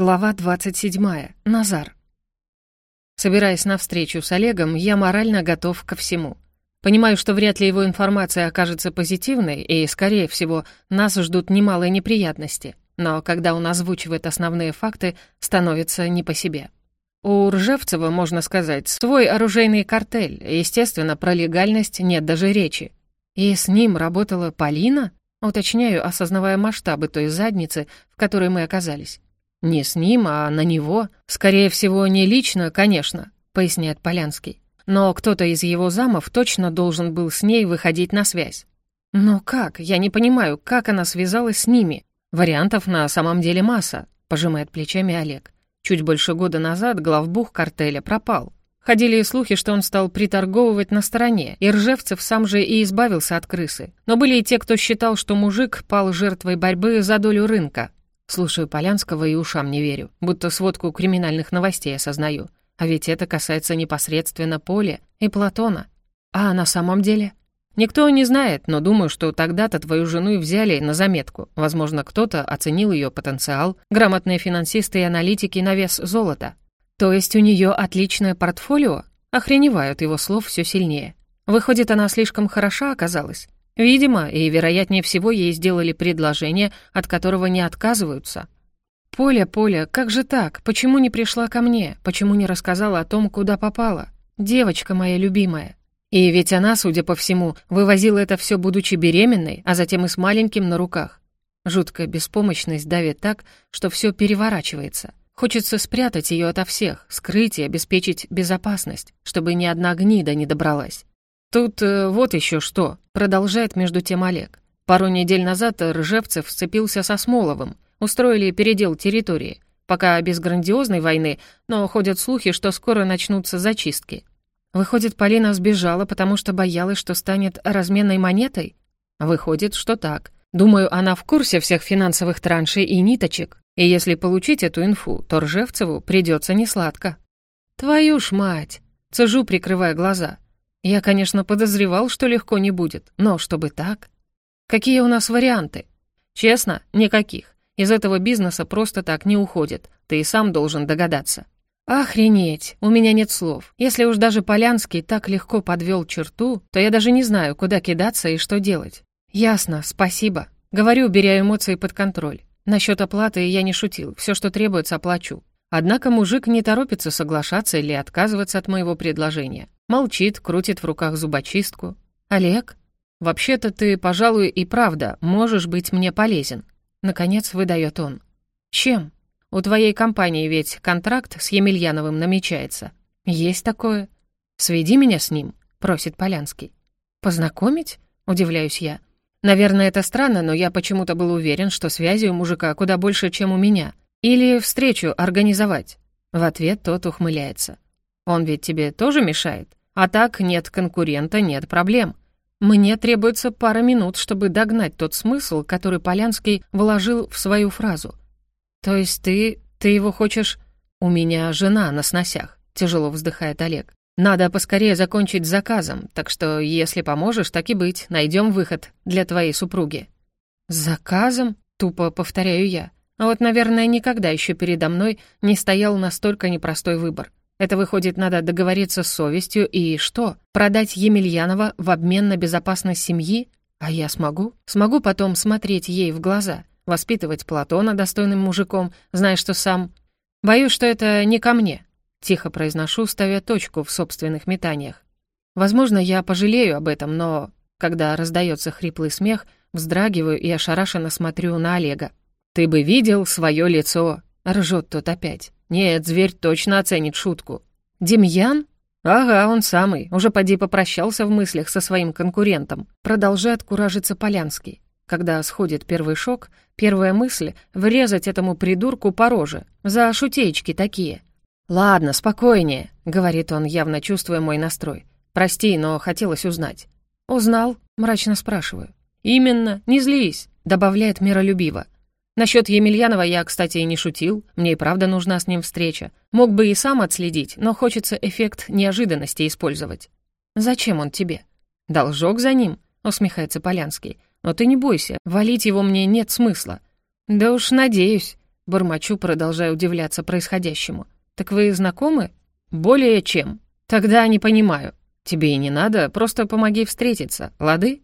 Глава 27. Назар. Собираясь на встречу с Олегом, я морально готов ко всему. Понимаю, что вряд ли его информация окажется позитивной, и, скорее всего, нас ждут немалые неприятности. Но когда он озвучивает основные факты, становится не по себе. У Ржевцева, можно сказать, свой оружейный картель, естественно, про легальность нет даже речи. И с ним работала Полина? Уточняю, осознавая масштабы той задницы, в которой мы оказались. Не с ним, а на него. Скорее всего, не лично, конечно, поясняет Полянский. Но кто-то из его замов точно должен был с ней выходить на связь. Но как? Я не понимаю, как она связалась с ними? Вариантов на самом деле масса, пожимает плечами Олег. Чуть больше года назад главбух картеля пропал. Ходили слухи, что он стал приторговывать на стороне, и Ржевцев сам же и избавился от крысы. Но были и те, кто считал, что мужик пал жертвой борьбы за долю рынка. Слушаю Полянского и ушам не верю, будто сводку криминальных новостей осознаю. А ведь это касается непосредственно Поля и Платона. А на самом деле? Никто не знает, но думаю, что тогда-то твою жену и взяли на заметку. Возможно, кто-то оценил ее потенциал, грамотные финансисты и аналитики на вес золота. То есть у нее отличное портфолио? Охреневают его слов все сильнее. Выходит, она слишком хороша оказалась? Видимо, и вероятнее всего ей сделали предложение, от которого не отказываются. «Поля, Поля, как же так? Почему не пришла ко мне? Почему не рассказала о том, куда попала? Девочка моя любимая». И ведь она, судя по всему, вывозила это все, будучи беременной, а затем и с маленьким на руках. Жуткая беспомощность давит так, что все переворачивается. Хочется спрятать ее ото всех, скрыть и обеспечить безопасность, чтобы ни одна гнида не добралась. «Тут э, вот еще что», — продолжает между тем Олег. Пару недель назад Ржевцев сцепился со Смоловым, устроили передел территории. Пока без грандиозной войны, но ходят слухи, что скоро начнутся зачистки. Выходит, Полина сбежала, потому что боялась, что станет разменной монетой? Выходит, что так. Думаю, она в курсе всех финансовых траншей и ниточек. И если получить эту инфу, то Ржевцеву придется несладко. «Твою ж мать!» Цежу, прикрывая глаза. Я, конечно, подозревал, что легко не будет, но чтобы так... Какие у нас варианты? Честно, никаких. Из этого бизнеса просто так не уходит. Ты и сам должен догадаться. Охренеть, у меня нет слов. Если уж даже Полянский так легко подвел черту, то я даже не знаю, куда кидаться и что делать. Ясно, спасибо. Говорю, беря эмоции под контроль. Насчет оплаты я не шутил. Все, что требуется, оплачу. Однако мужик не торопится соглашаться или отказываться от моего предложения. Молчит, крутит в руках зубочистку. «Олег, вообще-то ты, пожалуй, и правда можешь быть мне полезен». Наконец выдает он. «Чем? У твоей компании ведь контракт с Емельяновым намечается. Есть такое. Сведи меня с ним», — просит Полянский. «Познакомить?» — удивляюсь я. Наверное, это странно, но я почему-то был уверен, что связи у мужика куда больше, чем у меня. Или встречу организовать. В ответ тот ухмыляется. Он ведь тебе тоже мешает? А так нет конкурента, нет проблем. Мне требуется пара минут, чтобы догнать тот смысл, который Полянский вложил в свою фразу. То есть ты... ты его хочешь... У меня жена на сносях, тяжело вздыхает Олег. Надо поскорее закончить с заказом, так что, если поможешь, так и быть, найдем выход для твоей супруги. Заказом? Тупо повторяю я. А вот, наверное, никогда еще передо мной не стоял настолько непростой выбор. Это выходит, надо договориться с совестью и что? Продать Емельянова в обмен на безопасность семьи? А я смогу? Смогу потом смотреть ей в глаза, воспитывать Платона достойным мужиком, зная, что сам... Боюсь, что это не ко мне. Тихо произношу, ставя точку в собственных метаниях. Возможно, я пожалею об этом, но... Когда раздается хриплый смех, вздрагиваю и ошарашенно смотрю на Олега. «Ты бы видел свое лицо!» — ржет тот опять. Нет, зверь точно оценит шутку. Демьян? Ага, он самый. Уже поди попрощался в мыслях со своим конкурентом. Продолжает куражиться Полянский. Когда сходит первый шок, первая мысль — врезать этому придурку по роже. За шутеечки такие. «Ладно, спокойнее», — говорит он, явно чувствуя мой настрой. «Прости, но хотелось узнать». «Узнал?» — мрачно спрашиваю. «Именно, не злись», — добавляет миролюбиво. Насчет Емельянова я, кстати, и не шутил. Мне и правда нужна с ним встреча. Мог бы и сам отследить, но хочется эффект неожиданности использовать. Зачем он тебе? Должок за ним, усмехается Полянский. Но ты не бойся, валить его мне нет смысла. Да уж надеюсь. Бормочу, продолжая удивляться происходящему. «Так вы знакомы?» «Более чем. Тогда не понимаю. Тебе и не надо, просто помоги встретиться, лады?»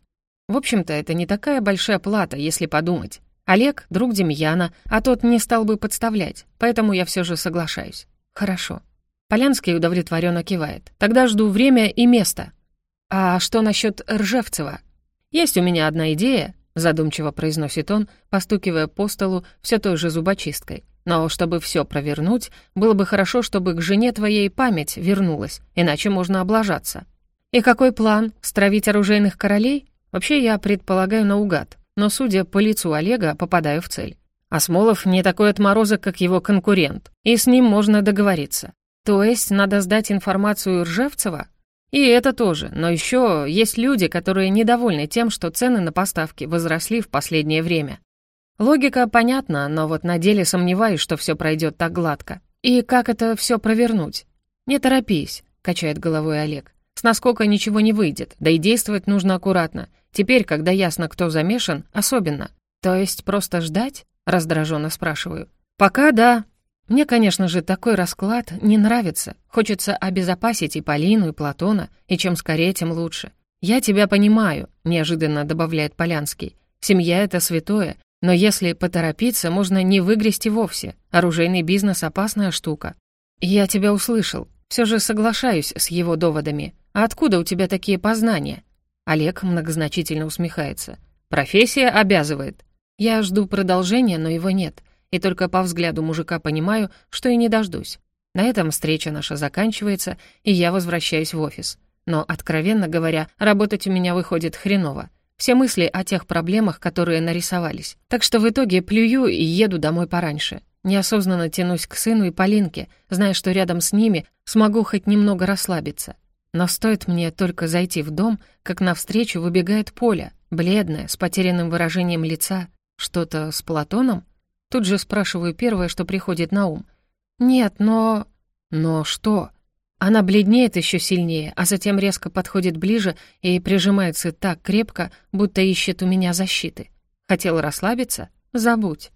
В общем-то, это не такая большая плата, если подумать. Олег — друг Демьяна, а тот не стал бы подставлять, поэтому я все же соглашаюсь. Хорошо. Полянский удовлетворенно кивает. Тогда жду время и место. А что насчет Ржевцева? Есть у меня одна идея, задумчиво произносит он, постукивая по столу все той же зубочисткой. Но чтобы все провернуть, было бы хорошо, чтобы к жене твоей память вернулась, иначе можно облажаться. И какой план? Стравить оружейных королей? Вообще, я предполагаю наугад, но, судя по лицу Олега, попадаю в цель. Асмолов не такой отморозок, как его конкурент, и с ним можно договориться. То есть надо сдать информацию Ржевцева? И это тоже, но еще есть люди, которые недовольны тем, что цены на поставки возросли в последнее время. Логика понятна, но вот на деле сомневаюсь, что все пройдет так гладко. И как это все провернуть? Не торопись, качает головой Олег. С наскока ничего не выйдет, да и действовать нужно аккуратно. Теперь, когда ясно, кто замешан, особенно. То есть просто ждать? Раздраженно спрашиваю. Пока да, мне, конечно же, такой расклад не нравится. Хочется обезопасить и Полину, и Платона, и чем скорее, тем лучше. «Я тебя понимаю», — неожиданно добавляет Полянский. «Семья — это святое, но если поторопиться, можно не выгрести вовсе. Оружейный бизнес — опасная штука». «Я тебя услышал. Все же соглашаюсь с его доводами. А откуда у тебя такие познания?» Олег многозначительно усмехается. «Профессия обязывает». Я жду продолжения, но его нет и только по взгляду мужика понимаю, что и не дождусь. На этом встреча наша заканчивается, и я возвращаюсь в офис. Но, откровенно говоря, работать у меня выходит хреново. Все мысли о тех проблемах, которые нарисовались. Так что в итоге плюю и еду домой пораньше. Неосознанно тянусь к сыну и Полинке, зная, что рядом с ними смогу хоть немного расслабиться. Но стоит мне только зайти в дом, как навстречу выбегает Поля, бледная, с потерянным выражением лица. Что-то с Платоном? Тут же спрашиваю первое, что приходит на ум. «Нет, но...» «Но что?» Она бледнеет еще сильнее, а затем резко подходит ближе и прижимается так крепко, будто ищет у меня защиты. Хотел расслабиться? Забудь.